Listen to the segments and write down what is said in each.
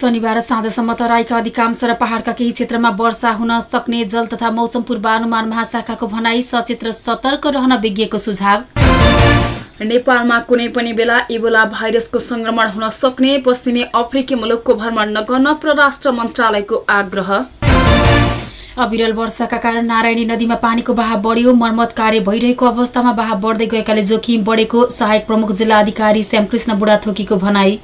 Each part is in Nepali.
शनिबार साँझसम्म तराईका अधिकांश र पहाड़का केही क्षेत्रमा वर्षा हुन सक्ने जल तथा मौसम पूर्वानुमान महाशाखाको भनाई सचेत र सतर्क रहन विज्ञको सुझाव। नेपालमा कुनै पनि बेला इबोला भाइरसको संक्रमण हुन सक्ने पश्चिमी अफ्रिकी मुलुकको भ्रमण नगर्न परराष्ट्र मन्त्रालयको आग्रह। अविरल वर्षाका कारण नारायणी नदीमा पानीको बहाव बढ्यो मर्मत कार्य भइरहेको अवस्थामा बहाव बढ्दै गएकाले जोखिम बढेको सहायक प्रमुख जिल्ला अधिकारी श्यामकृष्ण बुढाथोकीको भनाई।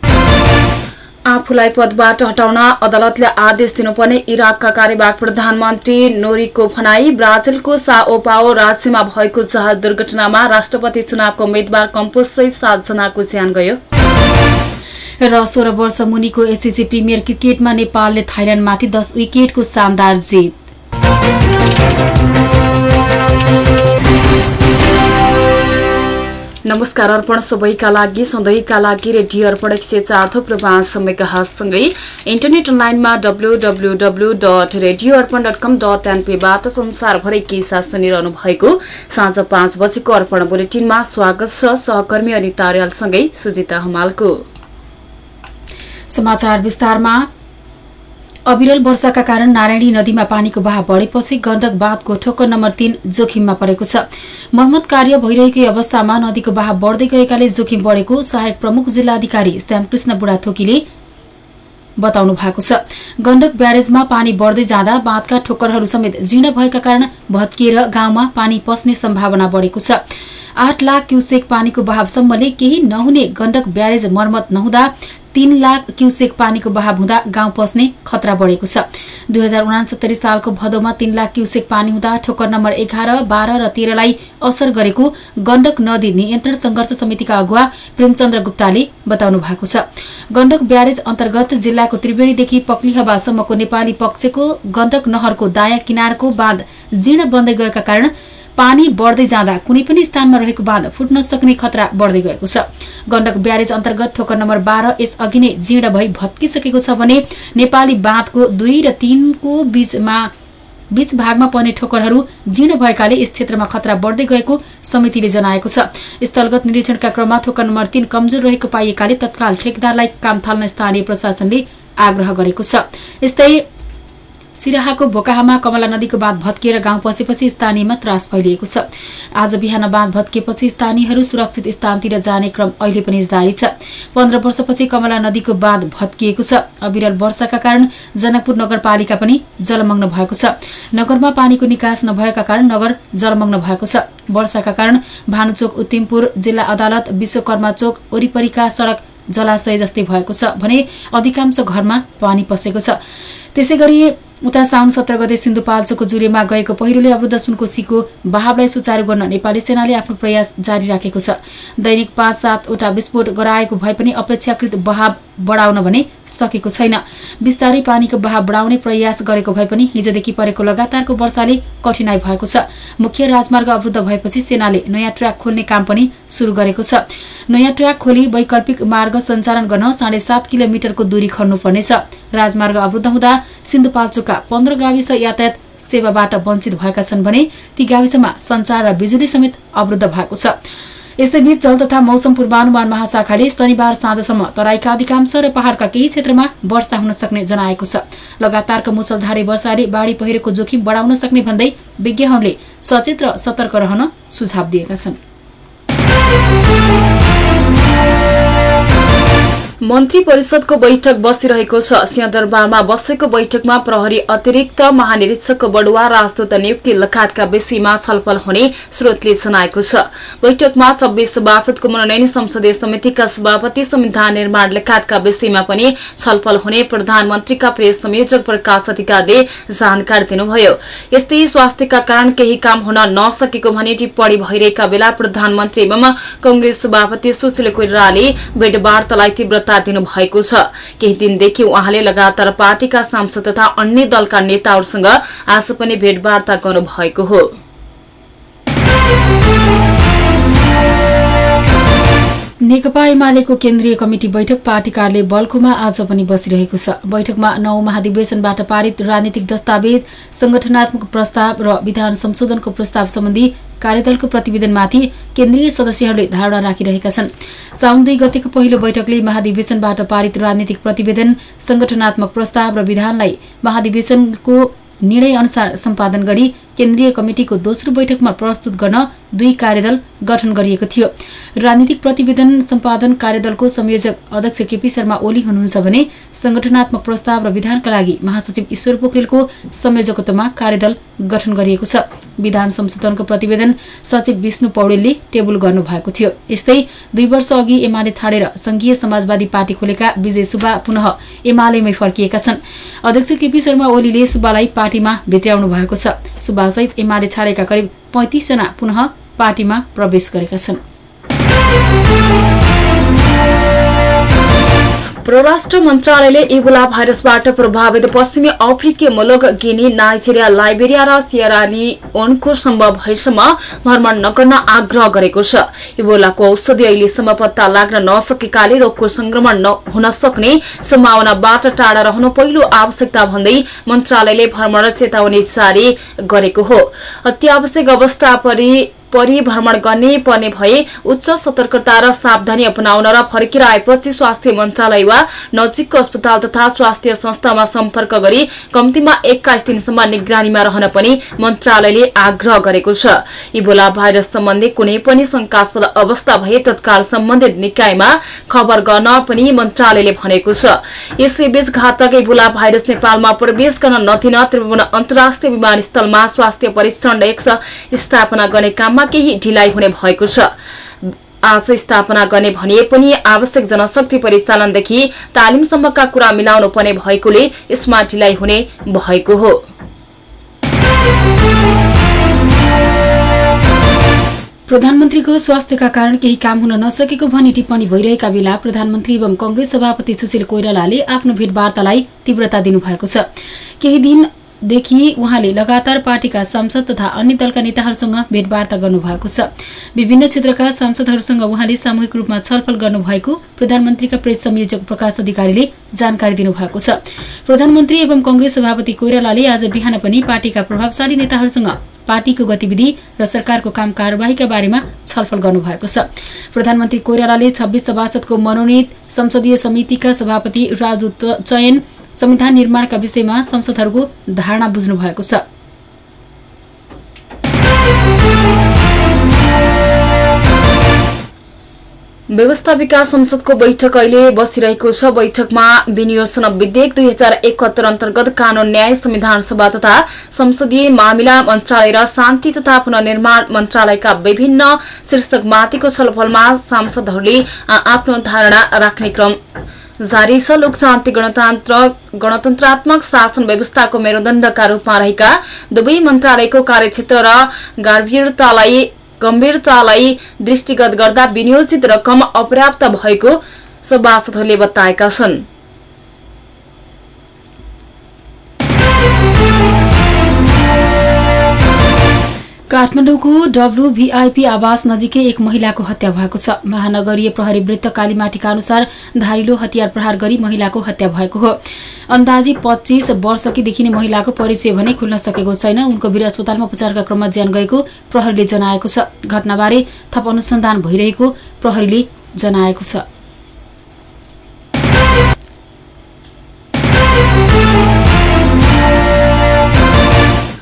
आफूलाई पदबाट हटाउन अदालतले आदेश दिनुपर्ने इराकका कार्यवाहक प्रधानमन्त्री नोरीको भनाई ब्राजिलको साओपाओ राज्यमा भएको जहाज दुर्घटनामा राष्ट्रपति चुनावको उम्मेद्वार कम्पोजसहित सातजनाको ज्यान गयो। र सोह्र वर्ष मुनिको एसएससी प्रिमियर क्रिकेटमा नेपालले थाइल्याण्डमाथि दस विकेटको शानदार जित। नमस्कार अर्पण सबैका लागि सधैँका लागि रेडियो अर्पण एक सय चार थुप्रो पाँच मेगासँगै इन्टरनेट अनलाइनमा W W W dot radio Arpan dot com dot एनपीबाट संसारभरि के साथ सुनिरहनु भएको साँझ पाँच बजेको अर्पण बुलेटिनमा स्वागत छ सहकर्मी अनिता अर्यालसँगै सुजिता हमालको। समाचार विस्तारमा अविरल वर्षाका कारण नारायणी नदीमा पानीको बहाव बढेपछि गण्डक बाँधको ठोक्कर नम्बर तीन जोखिममा परेको छ। मर्मत कार्य भइरहेकै अवस्थामा नदीको बहाव बढ्दै गएकाले जोखिम बढेको सहायक प्रमुख जिल्लाधिकारी श्यामकृष्ण बुढाथोकीले बताउनु भएको छ। गण्डक ब्यारेजमा पानी बढ्दै जाँदा बाँधका ठोक्करहरू समेत जीर्ण भएका कारण भत्किएर गाउँमा पानी पस्ने सम्भावना बढेको छ। आठ लाख क्युसेक पानीको बहावसम्मले केही नहुने गण्डक ब्यारेज मर्मत नहुँदा तीन लाख क्युसेक पानीको बहाव हुँदा गाउँ पस्ने खतरा बढेको छ। दुई सालको भदौमा तीन लाख क्युसेक पानी हुँदा ठोक्कर नम्बर एघार बाह्र र तेह्रलाई असर गरेको गण्डक नदी नियन्त्रण संघर्ष समितिका अगुवा प्रेमचन्द्र गुप्ताले बताउनु भएको छ। गण्डक ब्यारेज अन्तर्गत जिल्लाको त्रिवेणीदेखि पक्लिहबासम्मको नेपाली पक्षको गण्डक नहरको दायाँ किनारको बाँध जीर्ण बन्दै गएका कारण पानी बढ्दै जाँदा कुनै पनि स्थानमा रहेको बाँध फुट्न सक्ने खतरा बढ्दै गएको छ। गण्डक ब्यारेज अन्तर्गत ठोकर नम्बर बाह्र यस अघि नै जीर्ण भई भत्किसकेको छ भने नेपाली बाँधको दुई र तीनको बीचमा बीच भागमा पर्ने ठोकरहरू जीर्ण भएकाले यस क्षेत्रमा खतरा बढ्दै गएको समितिले जनाएको छ। स्थलगत निरीक्षणका क्रममा ठोकर नम्बर तीन कमजोर रहेको पाइएकाले तत्काल ठेकदारलाई काम थाल्न स्थानीय प्रशासनले आग्रह गरेको छ। यस्तै सिराहाको भोकाहामा कमला नदीको बाँध भत्किएर गाउँ पसेपछि स्थानीयमा त्रास फैलिएको छ। आज बिहान बाँध भत्किएपछि स्थानीयहरू सुरक्षित स्थानतिर जाने क्रम अहिले पनि जारी छ। पन्ध्र वर्षपछि कमला नदीको बाँध भत्किएको छ। अविरल वर्षाका कारण जनकपुर नगरपालिका पनि जलमग्न भएको छ। नगरमा पानीको निकास नभएका कारण नगर जलमग्न भएको छ। वर्षाका कारण भानुचोक उत्तिमपुर जिल्ला अदालत विश्वकर्मा चोक वरिपरिका सड़क जलाशय जस्तै भएको छ भने अधिकांश घरमा पानी पसेको छ। त्यसै गरी उता साउन सत्र गते सिन्धुपाल्चोको जुरेमा गएको पहिरोले अवरुद्ध सुनकोशीको बहावलाई सुचारू गर्न नेपाली सेनाले आफ्नो प्रयास जारी राखेको छ। दैनिक पाँच सातवटा विस्फोट गराएको भए पनि अपेक्षाकृत बहाव बढाउन भने सकेको छैन। बिस्तारै पानीको बहाव बढाउने प्रयास गरेको भए पनि हिजोदेखि परेको लगातारको वर्षाले कठिनाई भएको छ। मुख्य राजमार्ग अवरुद्ध भएपछि सेनाले नयाँ ट्र्याक खोल्ने काम पनि शुरू गरेको छ। नयाँ ट्र्याक खोली वैकल्पिक मार्ग सञ्चालन गर्न साढे सात किलोमिटरको दूरी खन्नुपर्नेछ। राजमार्ग अवरुद्ध हुँदा सिन्धुपाल्चोक पन्ध्र गाविस यातायात सेवाबाट वञ्चित भएका छन् भने ती गाविसमा संचार र बिजुली समेत अवरुद्ध भएको छ। यसैबीच जल तथा मौसम पूर्वानुमान महाशाखाले शनिबार साँझसम्म तराईका अधिकांश र पहाड़का केही क्षेत्रमा वर्षा हुन सक्ने जनाएको छ। लगातारको मुसलधारे वर्षाले बाढ़ी पहिरोको जोखिम बढाउन सक्ने भन्दै विज्ञहरूले सचेत र सतर्क रहन सुझाव दिएका छन्। मन्त्री परिषदको बैठक बसिरहेको छ। सिंहदरबारमा बसेको बैठकमा प्रहरी अतिरिक्त महानिरीक्षक बडुवा राजदूत नियुक्ति लगायतका विषयमा छलफल हुने स्रोतले जनाएको छ। बैठकमा छब्बीस सभासदको मनोनयन संसदीय समितिका सभापति संविधान निर्माण लगायतका विषयमा पनि छलफल हुने प्रधानमन्त्रीका प्रेस संयोजक प्रकाश अधिकारले जानकारी दिनुभयो। यस्तै स्वास्थ्यका कारण केही काम हुन नसकेको भने टिप्पणी भइरहेका बेला प्रधानमन्त्री एवं कंग्रेस सभापति सुशील कोइरालाले भेटवार्तालाई तीव्र दर्ता दिनुभएको छ। केही दिनदेखि उहाँले लगातार पार्टीका सांसद तथा अन्य दलका नेताहरूसँग आज पनि भेटवार्ता गर्नुभएको हो। नेकपा एमालेको केन्द्रीय कमिटी बैठक पार्टी कार्यालय बल्खुमा आज पनि बसिरहेको छ। बैठकमा नौ महाधिवेशनबाट पारित राजनीतिक दस्तावेज संगठनात्मक प्रस्ताव र विधान संशोधनको प्रस्ताव सम्बन्धी कार्यदलको प्रतिवेदनमाथि केन्द्रीय सदस्यहरूले धारणा राखिरहेका छन्। साउन दुई गतिको पहिलो बैठकले महाधिवेशनबाट पारित राजनीतिक प्रतिवेदन संगठनात्मक प्रस्ताव र विधानलाई महाधिवेशनको निर्णय अनुसार सम्पादन गरी केन्द्रीय कमिटिको दोस्रो बैठकमा प्रस्तुत गर्न दुई कार्यदल गठन गरिएको थियो। राजनीतिक प्रतिवेदन सम्पादन कार्यदलको संयोजक अध्यक्ष केपी शर्मा ओली हुनुहुन्छ भने संगठनात्मक प्रस्ताव र विधानका लागि महासचिव ईश्वर पोखरेलको संयोजकत्वमा कार्यदल गठन गरिएको छ। विधान संशोधनको प्रतिवेदन सचिव विष्णु पौडेलले टेबल गर्नु भएको थियो। यस्तै दुई वर्ष अघि एमाले छाडेर संघीय समाजवादी पार्टी खोलेका विजय सुब्बा पुनः एमालेमै फर्किएका छन्। अध्यक्ष केपी शर्मा ओलीले सुब्बालाई पार्टीमा भित्र्याउनु भएको छ। सुब्बासहित एमाले छाडेका करिब पैंतिसजना पुनः पार्टीमा प्रवेश गरेका छन्। परराष्ट्र मन्त्रालयले इबोला भाइरसबाट प्रभावित पश्चिमी अफ्रिकी मुलुक गिनी नाइजेरिया लाइबेरिया र सियरालिओनको सम्भव भएसम्म भ्रमण नगर्न आग्रह गरेको छ। इबोलाको औषधि अहिलेसम्म पत्ता लाग्न नसकेकाले रोगको संक्रमण हुन सक्ने सम्भावनाबाट टाढा रहनु पहिलो आवश्यकता भन्दै मन्त्रालयले भ्रमण चेतावनी जारी गरेको हो। अत्यावश्यक अवस्था परि परिभ्रमण गर्ने पर्ने भए उच्च सतर्कता र सावधानी अपनाउन र फर्केर आएपछि स्वास्थ्य मन्त्रालय वा नजिकको अस्पताल तथा स्वास्थ्य संस्थामा सम्पर्क गरी कम्तीमा एक्काइस दिनसम्म निगरानीमा रहन पनि मन्त्रालयले आग्रह गरेको छ। इबोला भाइरस सम्बन्धी कुनै पनि शंकास्पद अवस्था भए तत्काल सम्बन्धित निकायमा खबर गर्न पनि मन्त्रालयले भनेको छ। यसैबीच घातक इबोला भाइरस नेपालमा प्रवेश गर्न नदिन त्रिभुवन अन्तर्राष्ट्रिय विमानस्थलमा स्वास्थ्य परीक्षण डेस्क स्थापना गर्ने काममा केही ढिलाइ हुने भएको छ। आज स्थापना गर्ने भनिए पनि आवश्यक जनशक्ति परिचालनदेखि तालिमसम्मका कुरा मिलाउनु पर्ने भएकोले यसमा ढिलाइ हुने भएको हो। प्रधानमन्त्रीको स्वास्थ्यका कारण केही काम हुन नसकेको भनी टिप्पणी भइरहेका बेला प्रधानमन्त्री एवं कंग्रेस सभापति सुशील कोइरालाले आफ्नो भेटवार्तालाई तीव्रता दिनुभएको छ। केही दिन देखि उहाँले लगातार पार्टीका सांसद तथा अन्य दलका नेताहरूसँग भेटवार्ता गर्नुभएको छ। विभिन्न क्षेत्रका सांसदहरूसँग उहाँले सामूहिक रूपमा छलफल गर्नुभएको प्रधानमन्त्रीका प्रेस संयोजक प्रकाश अधिकारीले जानकारी दिनुभएको छ। प्रधानमन्त्री एवं कंग्रेस सभापति कोइरालाले आज बिहान पनि पार्टीका प्रभावशाली नेताहरूसँग पार्टीको गतिविधि र सरकारको काम कार्यवाहीका बारेमा छलफल गर्नुभएको छ। प्रधानमन्त्री कोइरालाले छब्बीस सभासदको मनोनित संसदीय समितिका सभापति राजु चयन संविधान निर्माणका विषयमा संसदहरूको धारणा बुझ्नु भएको छ। व्यवस्थापिका संसदको बैठक अहिले बसिरहेको छ। बैठकमा विनियोजन विधेयक दुई हजार एकहत्तर अन्तर्गत कानून न्याय संविधान सभा तथा संसदीय मामिला मन्त्रालय र शान्ति तथा पुननिर्माण मन्त्रालयका विभिन्न शीर्षकमाथिको छलफलमा सांसदहरूले आफ्नो धारणा राख्ने क्रम जारी छ लोकतान्त्रिक गणतन्त्र गणतन्त्रात्मक शासन व्यवस्थाको मेरुदण्डका रूपमा रहेका दुवै मन्त्रालयको कार्यक्षेत्र र गार्भीरतालाई गम्भीरतालाई दृष्टिगत गर्दा विनियोजित रकम अपर्याप्त भएको सभासदहरूले बताएका छन्। काठमाडौँको डब्लुभीआईपी आवास नजिकै एक महिलाको हत्या भएको छ। महानगरीय प्रहरी वृत्त कालीमाटीका अनुसार धारिलो हतियार प्रहार गरी महिलाको हत्या भएको हो। अन्दाजी पच्चीस वर्षकीदेखि नै महिलाको परिचय भने खुल्न सकेको छैन। उनको वीर अस्पतालमा उपचारका क्रममा ज्यान गएको प्रहरीले जनाएको छ। घटनाबारे थप अनुसन्धान भइरहेको प्रहरीले जनाएको छ।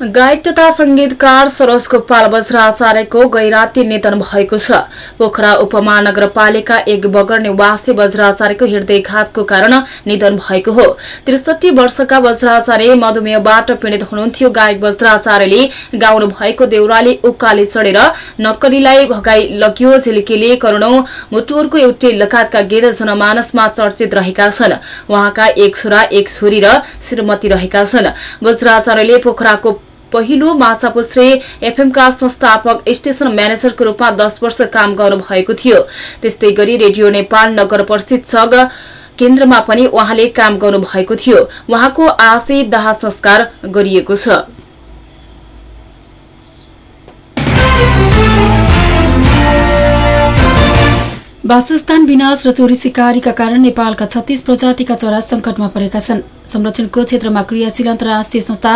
गायक तथा संगीतकार सरोज गोपाल वज्राचार्यको गैराती निधन भएको छ। पोखरा उपमहानगरपालिका एक बगर निवासी वज्राचार्यको हृदयघातको कारण निधन भएको हो। त्रिसठी वर्षका वज्राचार्य मधुमेहबाट पीड़ित हुनुहुन्थ्यो। गायक वज्राचार्यले गाउनु भएको देउराली उकाली चढेर नक्कलीलाई भगाई लगियो। झिल्केले करोड़ौं मुटुरको एउटै लगायतका गीत जनमानसमा चर्चित रहेका छन्। उहाँका एक छोरा एक छोरी र श्रीमती रहेका छन्। वज्राचार्यले पोखराको पहिलो माछापुश्रे एफएमका संस्थापक स्टेशन म्यानेजरको रूपमा दस वर्ष काम गर्नु भएको थियो। त्यस्तै गरी रेडियो नेपाल नगर प्रशिक्षक केन्द्रमा पनि उहाँले काम गर्नु भएको थियो। उहाँको दाह संस्कार गरिएको छ। वासस्थान विनाश र चोरी सिकारीका कारण नेपालका छत्तीस प्रजातिका चरा संकटमा परेका छन्। संरक्षणको क्षेत्रमा क्रियाशील अन्तर्राष्ट्रिय संस्था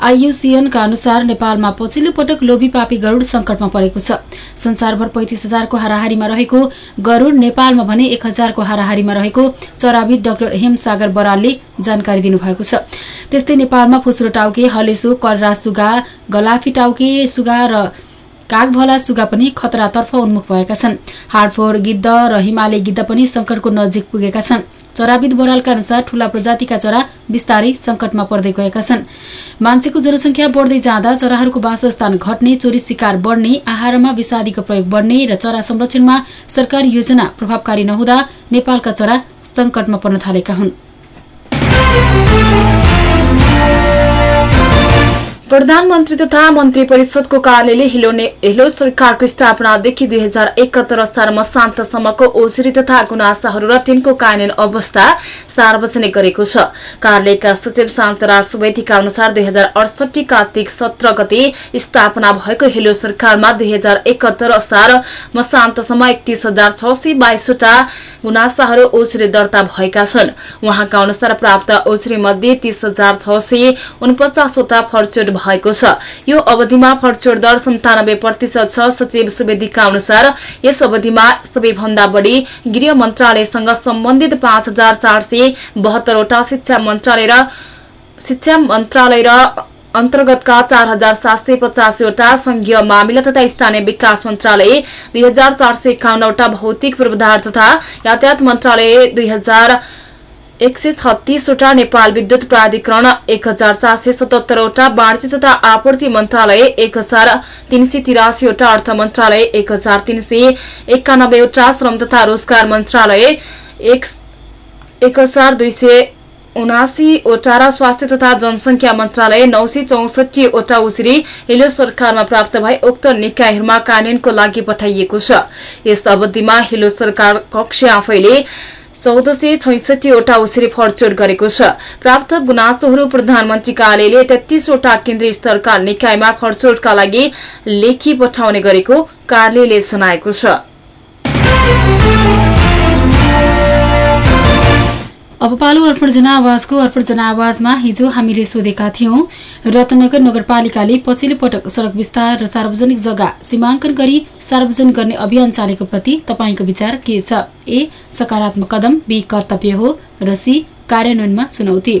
आइयुसिएनका अनुसार नेपालमा पछिल्लो पटक लोभी पापी गरूड संकटमा परेको छ। संसारभर पैंतिस हजारको हाराहारीमा रहेको गरूड नेपालमा भने एक हजारको हाराहारीमा रहेको चराविद डाक्टर हेमसागर बरालले जानकारी दिनुभएको छ। त्यस्तै नेपालमा फुस्रो टाउके हलेसो कररा सुगा गलाफी टाउके सुगा र कागभला सुगा पनि खतरातर्फ उन्मुख भएका छन्। हाडफोर गिद्ध र हिमालय गिद्ध पनि संकटको नजिक पुगेका छन्। चराविद बरालका अनुसार ठूला प्रजातिका चरा बिस्तारै संकटमा पर्दै गएका छन्। मान्छेको जनसंख्या बढ्दै जाँदा चराहरूको वासस्थान घट्ने चोरी शिकार बढ्ने आहारमा विषादीको प्रयोग बढ्ने र चरा संरक्षणमा सरकारी योजना प्रभावकारी नहुँदा नेपालका चरा संकटमा पर्न थालेका हुन्। प्रधानमन्त्री तथा मन्त्री परिषदको कार्यालयले हिलो हिलो सरकारको स्थापनादेखि दुई हजार एकहत्तर असारमा शान्तसम्मको ओझरी तथा गुनासाहरू र तिनको कानून अवस्था सार्वजनिक गरेको छ। कार्यालयका सचिव शान्तराज सुवेदीका अनुसार दुई हजार अडसठी कार्तिक सत्र गते स्थापना भएको हिलो सरकारमा दुई हजार एकहत्तर असार शान्तसम्म एकतीस हजार छ सय बाइसवटा गुनासाहरू ओझरी दर्ता भएका छन्। उहाँका अनुसार प्राप्त ओझरी मध्ये तीस हजार छ सय उनपचासवटा फर्चुट भएको छ। यो अवधिमा फर्चोड दर सन्तानब्बे प्रतिशत छ सचिव सुवेदीका अनुसार यस अवधिमा सबैभन्दा बढ़ी गृह मन्त्रालयसँग सम्बन्धित पाँच हजार चार सय बहत्तरवटा शिक्षा मन्त्रालय र शिक्षा मन्त्रालय र अन्तर्गतका चार हजार सात सय पचासीवटा संघीय मामिला तथा स्थानीय विकास मन्त्रालय दुई हजार चार सय एकाउन्नवटा भौतिक पूर्वाधार तथा यातायात मन्त्रालय दुई हजार एक सय छत्तीसवटा नेपाल विद्युत प्राधिकरण एक हजार चार सय सतहत्तरवटा वाणिज्य तथा आपूर्ति मन्त्रालय एक हजार तीन सय तिरासीवटा अर्थ मन्त्रालय एक हजार तीन सय एकानब्बेवटा श्रम तथा रोजगार मन्त्रालय एक हजार दुई सय उनासीवटा र स्वास्थ्य तथा जनसंख्या मन्त्रालय नौ सय चौसठीवटा उसरी हिलो सरकारमा प्राप्त भए उक्त निकायहरूमा कानूनको लागि पठाइएको छ। यस अवधिमा हिलो सरकार कक्ष आफैले चौध सय छैसठीवटा उसरी फर्चोट गरेको छ। प्राप्त गुनासोहरू प्रधानमन्त्री कार्यालयले तेत्तीसवटा केन्द्रीय स्तरका निकायमा फर्चोटका लागि लेखी पठाउने गरेको कार्यालयले जनाएको छ। अब पालो अर्पण जनावाजको अर्पण जनावाजमा हिजो हामीले सोधेका थियौं रत्नगर नगरपालिकाले पछिल्लो पटक सड़क विस्तार र सार्वजनिक जग्गा सीमाङ्कन गरी सार्वजनिक गर्ने अभियान चालेको प्रति तपाईँको विचार के छ? ए सकारात्मक कदम बी कर्तव्य हो र सी कार्यान्वयनमा चुनौती।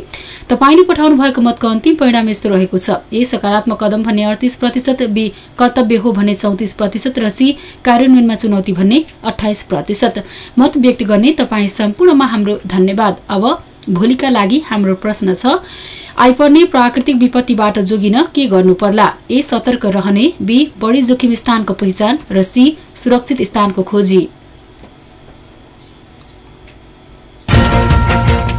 तपाईँले पठाउनु भएको मतको अन्तिम परिणाम यस्तो रहेको छ। ए सकारात्मक कदम भन्ने अडतिस प्रतिशत बी कर्तव्य हो भन्ने चौतिस प्रतिशत र सी कार्यान्वयनमा चुनौती भन्ने अठाइस प्रतिशत। मत व्यक्त गर्ने तपाईँ सम्पूर्णमा हाम्रो धन्यवाद। अब भोलिका लागि हाम्रो प्रश्न छ आइपर्ने प्राकृतिक विपत्तिबाट जोगिन के गर्नु पर्ला? ए सतर्क रहने बी बढी जोखिम स्थानको पहिचान र सी सुरक्षित स्थानको खोजी।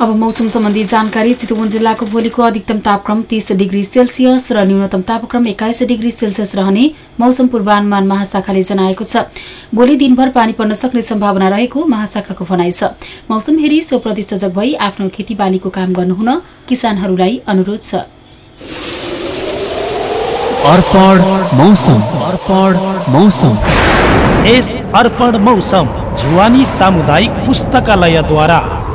अब मौसम सम्बन्धी जानकारी चितवन जिल्लाको भोलिको अधिकतम तापक्रम तीस डिग्री सेल्सियस र न्यूनतम तापक्रम एक्काइस डिग्री सेल्सियस रहने मौसम पूर्वानुमान महाशाखाले जनाएको छ। भोलि दिनभर पानी पर्न सक्ने सम्भावना रहेको महाशाखाको भनाइ छ। मौसम हेरी सो प्रतिसजक भई आफ्नो खेतीबालीको काम गर्नुहुन किसानहरूलाई अनुरोध छ। अर्पण मौसम। अर्पण मौसम। यस अर्पण मौसम जुवानी सामुदायिक पुस्तकालयद्वारा।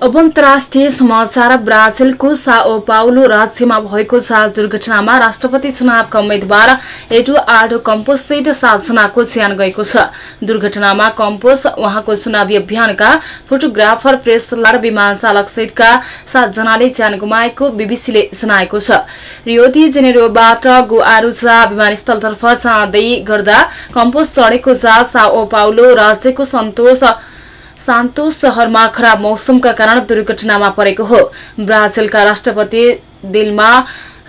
अन्तर्राष्ट्रिय समाचार ब्राजिलको साओ पाउलो राज्यमा भएको जाल दुर्घटनामा राष्ट्रपति चुनावका उम्मेद्वार एडुआर्डो कम्पोस सहित सातजनाको ज्यान गएको छ। दुर्घटनामा कम्पोस उहाँको चुनावी अभियानका फोटोग्राफर प्रेस लार विमान चालक सहितका सातजनाले ज्यान गुमाएको बीबीसीले जनाएको छ। रियोदी जेनेरोबाट गुआरुजा विमानस्थलतर्फ जाँदै गर्दा कम्पोस चढेको जहाज साओ पाउलो राज्यको सन्तोष सान्तोस शहरमा खराब मौसमका कारण दुर्घटनामा परेको हो। ब्राजिलका राष्ट्रपति दिल्मा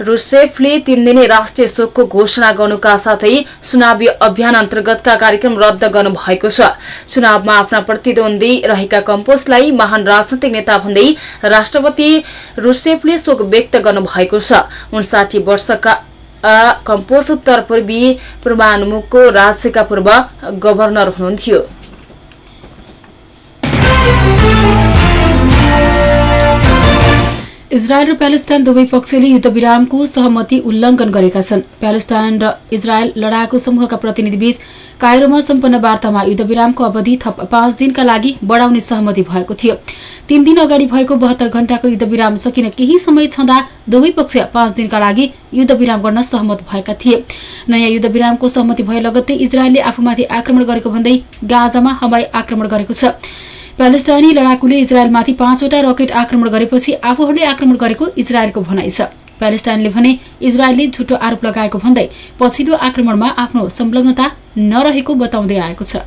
रुसेफले तीन दिने राष्ट्रिय शोकको घोषणा गर्नुका साथै चुनावी अभियान अन्तर्गतका कार्यक्रम रद्द गर्नु भएको छ। चुनावमा आफ्ना प्रतिद्वन्दी रहेका कम्पोस्टलाई महान राजनैतिक नेता भन्दै राष्ट्रपति रुसेफले शोक व्यक्त गर्नु भएको छ। उन्साठी वर्षका अ, कम्पोस्ट उत्तर पूर्वी पूर्वानुमुखको राज्यका पूर्व गभर्नर हुनुहुन्थ्यो। इजरायल र प्यालेस्टाइन दुवै पक्षले युद्धविरामको सहमति उल्लङ्घन गरेका छन्। प्यालेस्टाइन र इजरायल लडाकु समूहका प्रतिनिधिबीच कायरोमा सम्पन्न वार्तामा युद्धविरामको अवधि थप पाँच दिनका लागि बढाउने सहमति भएको थियो। तीन दिन अगाडि भएको बहत्तर घण्टाको युद्धविराम सकिन केही समय छँदा दुवै पक्ष पाँच दिनका लागि युद्धविराम गर्न सहमत भएका थिए। नयाँ युद्धविरामको सहमति भए लगत्तै इजरायलले आफूमाथि आक्रमण गरेको भन्दै गाजामा हवाई आक्रमण गरेको छ। प्यालेस्टाइनी लडाकुले इजरायलमाथि पाँचवटा रकेट आक्रमण गरेपछि आफूहरूले आक्रमण गरेको इजरायलको भनाइ छ। प्यालेस्टाइनले भने इजरायलले झुटो आरोप लगाएको भन्दै पछिल्लो आक्रमणमा आफ्नो संलग्नता नरहेको बताउँदै आएको छ।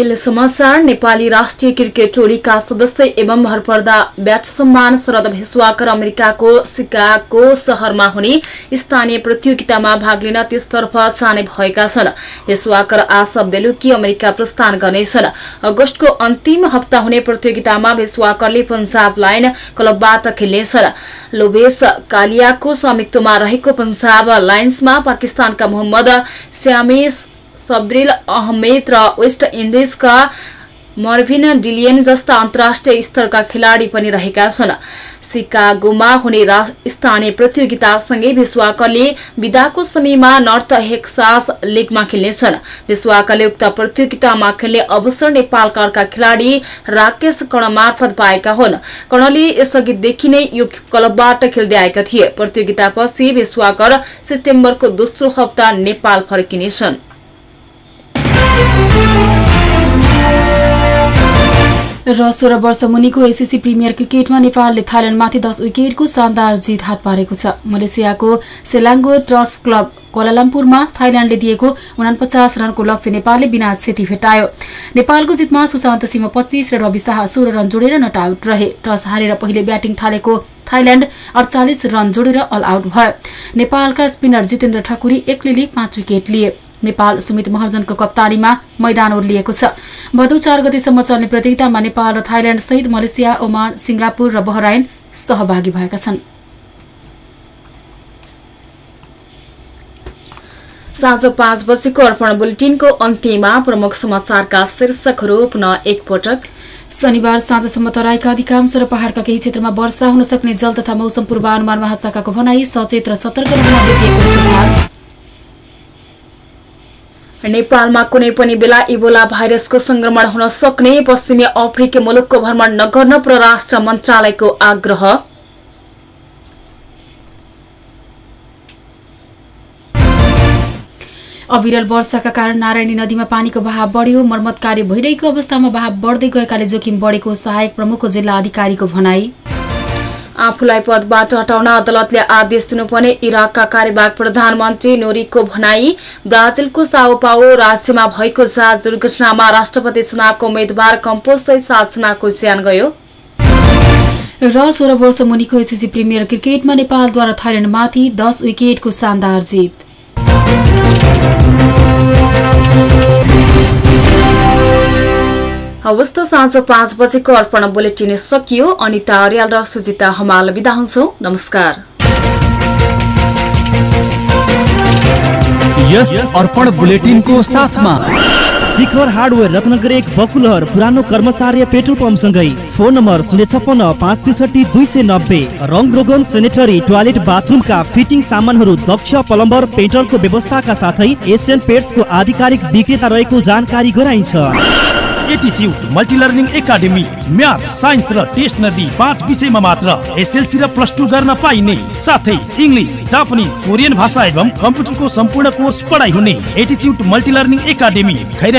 खेल समाचार नेपाली राष्ट्रिय क्रिकेट टोलीका सदस्य एवं भरपर्दा ब्याट्सम्यान शरद भेसवाकर अमेरिकाको सिकागो शहरमा हुने स्थानीय प्रतियोगितामा भाग लिन त्यसतर्फ जाने भएका छन्। भेसवाकर आज बेलुकी अमेरिका प्रस्थान गर्नेछन्। अगस्तको अन्तिम हप्ता हुने प्रतियोगितामा भेसवाकरले पञ्जाब लाइन क्लबबाट खेल्नेछन्। लोभेस कालियाको स्वामित्वमा रहेको पञ्जाब लाइन्समा पाकिस्तानका मोहम्मद स्यामिस सब्रिल अहमेद र वेस्ट इन्डिजका मर्भिन डिलियन जस्ता अन्तर्राष्ट्रिय स्तरका खेलाडी पनि रहेका छन्। सिकागोमा हुने स्थानीय प्रतियोगितासँगै विश्वाकले विदाको समयमा नर्थ हेक्सास लिगमा खेल्नेछन् विश्वाकले उक्त प्रतियोगितामा खेल्ने अवसर नेपालका अर्का खेलाडी राकेश कर्ण मार्फत पाएका हुन्। कर्णले यसअघिदेखि नै यो क्लबबाट खेल्दै आएका थिए। प्रतियोगितापछि विश्वाकर सेप्टेम्बरको दोस्रो हप्ता नेपाल फर्किनेछन् र सोह्र वर्ष मुनिको एसिसी प्रिमियर क्रिकेटमा नेपालले थाइल्याण्डमाथि दस विकेटको शानदार जित हात पारेको छ। मलेसियाको सेलाङ्गो टर्फ क्लब कोलालम्पुरमा थाइल्याण्डले दिएको उनापचास रनको लक्ष्य नेपालले बिना क्षति भेटायो नेपालको जितमा सुशान्त सिंह पच्चीस र रवि शाह सोह्र रन जोडेर नट आउट रहे। टस हारेर पहिले ब्याटिङ थालेको थाइल्याण्ड अडचालिस रन जोडेर अल आउट भयो। नेपालका स्पिनर जितेन्द्र ठकुरी एक्लैले पाँच विकेट लिए। नेपाल सुमित महर्जनको कप्तानीमा मैदान ओर्लिएको छ। भदौ चार गतिसम्म चल्ने प्रतियोगितामा नेपाल र थाइल्याण्ड सहित मलेसिया ओमान सिंगापुर र बहराइन सहभागी भएका छन्। साँझ पाँच बजेको अर्पण बुलेटिनको अन्त्यमा प्रमुख समाचारका शीर्षकहरू पुनः एकपटक। शनिबार साँझसम्म तराईका अधिकांश र पहाड़का केही क्षेत्रमा वर्षा हुन सक्ने जल तथा मौसम पूर्वानुमान महाशाखाको भनाई सचेत र सतर्क रहन सुझाव नेपालमा कुनै पनि बेला इबोला भाइरसको संक्रमण हुन सक्ने पश्चिमी अफ्रिकी मुलुकको भ्रमण नगर्न परराष्ट्र मन्त्रालयको आग्रह। अविरल वर्षाका कारण नारायणी नदीमा पानीको बहाव बढ्यो। मर्मत कार्य भइरहेको अवस्थामा बहाव बढ्दै गएकाले जोखिम बढेको सहायक प्रमुख जिल्ला अधिकारीको भनाई। आफूलाई पदबाट हटाउन अदालतले आदेश दिनुपर्ने इराकका कार्यवाहक प्रधानमन्त्री नोरीको भनाई ब्राजिलको साओपाओ राज्यमा भएको जहाज दुर्घटनामा राष्ट्रपति चुनावको उम्मेद्वार कम्पोजसहित सातजनाको ज्यान गयो। र सोह्र वर्ष मुनिको एसिसी प्रिमियर क्रिकेटमा नेपालद्वारा थाइल्याण्डमाथि दस विकेटको शानदार जित। हवस् त साँझ पाँच बजेको अर्पण बुलेटिन सकियो। अनिता अर्याल र सुजिता हमाल बिदा हुन्छौ। नमस्कार। यस अर्पण बुलेटिनको साथमा शिखर हार्डवेयर रत्नगर एक बकुलहर पुरानो कर्मचार्य पेट्रोल पम्पसँगै। फोन नम्बर शून्य छप्पन्न पाँच त्रिसठी दुई सय नब्बे। रङ रोगन सेनेटरी टोयलेट बाथरुमका फिटिङ सामानहरू दक्ष प्लम्बर पेट्रोलको व्यवस्थाका साथै एसियन पेट्सको आधिकारिक विक्रेता रहेको जानकारी गराइन्छ। एटिच्युट multi learning academy math science र टेस्ट नदी पाँच विषयमा मात्र एसएलसी र प्लस टू गर्न पाइने। साथै इङ्ग्लिस जापानिज कोरियन भाषा एवं कम्प्युटरको सम्पूर्ण कोर्स पढाइ हुने एटिच्युट मल्टिलर्निङ एकाडेमी